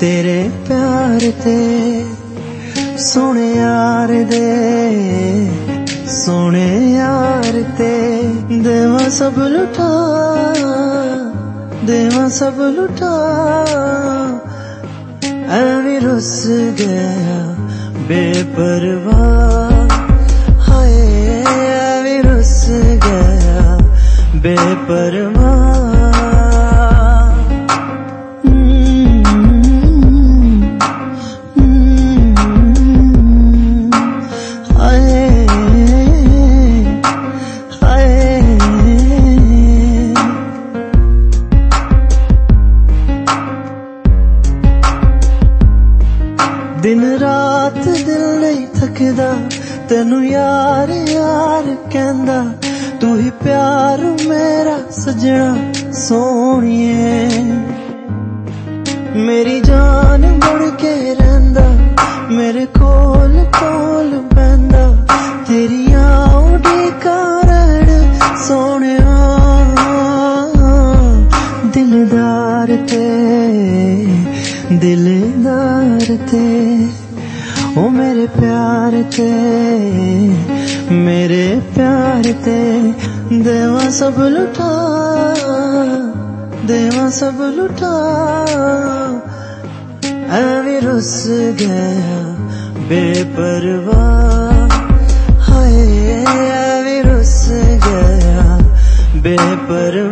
ਤੇਰੇ ਪਿਆਰ ਤੇ, ਸੋਹਣੇ ਯਾਰ ਦੇ, ਸੋਹਣੇ ਯਾਰ ਤੇ, ਦੇਵਾ ਸਭ ਲੁਟਾ, ਦੇਵਾ ਸਭ ਲੁਟਾ। ਐਵੇਂ ਰੁੱਸ ਗਿਆ ਬੇਪਰਵਾਹ। ਹਾਏ ਐਵੇਂ ਰੁੱਸ ਗਿਆ ਦਿਨ ਰਾਤ ਦਿਲ ਨਹੀਂ ਥੱਕਦਾ, ਤੈਨੂੰ ਯਾਰ ਯਾਰ ਕਹਿੰਦਾ, ਤੂੰ ਹੀ ਪਿਆਰ ਮੇਰਾ ਸਜਣਾ ਸੋਹਣੀਏ। ਮੇਰੀ ਜਾਨ ਮੁੜ ਕੇ ਰਹਿੰਦਾ, ਮੇਰੇ ਕੋਲ ਕੋਲ ਬੰਦਾ ਤੇਰੀਆਂ ਉਡੀਕਾਂ ਰਹਿਣ ਸੋਹਣਿਆ। ਦਿਲਦਾਰ ਤੇ ਦਿਲਦਾਰ ਤੇ ਉਹ ਮੇਰੇ ਪਿਆਰ ਤੇ ਮੇਰੇ ਪਿਆਰ ਤੇ ਦੇਵਾ ਸਭ ਲੁਟਾ ਦੇਵਾ ਸਭ ਲੁਟਾ ਐਵੇਂ ਰੁੱਸ ਗਿਆ ਬੇਪਰਵਾਹ ਹਾਏ ਐਵੇਂ ਰੁੱਸ ਗਿਆ ਬੇਪਰਵਾਹ